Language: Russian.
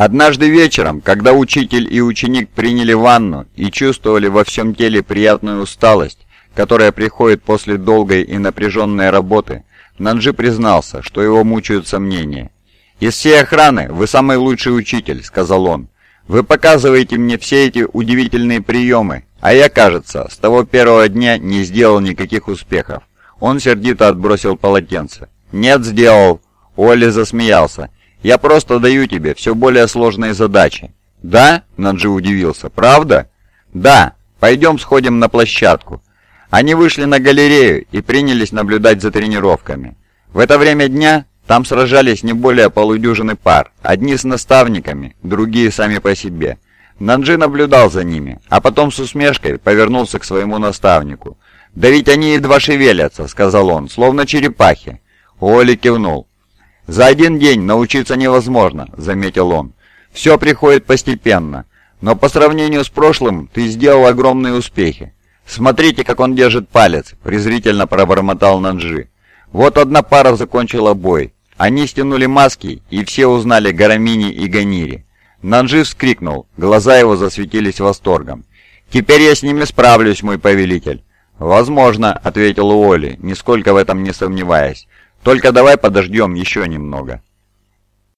Однажды вечером, когда учитель и ученик приняли ванну и чувствовали во всем теле приятную усталость, которая приходит после долгой и напряженной работы, Нанджи признался, что его мучают сомнения. «Из всей охраны вы самый лучший учитель», — сказал он. «Вы показываете мне все эти удивительные приемы, а я, кажется, с того первого дня не сделал никаких успехов». Он сердито отбросил полотенце. «Нет, сделал!» Оли засмеялся. «Я просто даю тебе все более сложные задачи». «Да?» — Наджи удивился. «Правда?» «Да. Пойдем сходим на площадку». Они вышли на галерею и принялись наблюдать за тренировками. В это время дня там сражались не более полудюжины пар, одни с наставниками, другие сами по себе. Нанджи наблюдал за ними, а потом с усмешкой повернулся к своему наставнику. «Да ведь они едва шевелятся», — сказал он, — «словно черепахи». Оли кивнул. «За один день научиться невозможно», — заметил он. «Все приходит постепенно. Но по сравнению с прошлым ты сделал огромные успехи. Смотрите, как он держит палец», — презрительно пробормотал Нанджи. Вот одна пара закончила бой. Они стянули маски, и все узнали Гарамини и Ганири. Нанджи вскрикнул, глаза его засветились восторгом. «Теперь я с ними справлюсь, мой повелитель». «Возможно», — ответил Уолли, нисколько в этом не сомневаясь. «Только давай подождем еще немного».